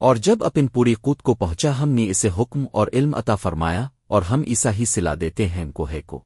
اور جب اپن پوری قوت کو پہنچا، ہم نے اسے حکم اور علم عطا فرمایا اور ہم عیسا ہی سلا دیتے ہیں کوہے کو۔